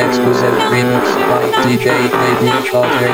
Exclusive remix by DJ Made Charter.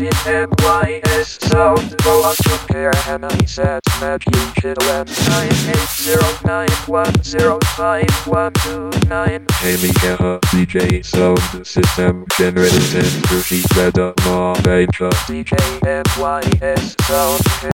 DJ made in MYS Sound Production. Here and I said that you should let 9809105129. Amiga DJ Sound System Generated in Sushi Beda Ma Beja DJ MYS Sound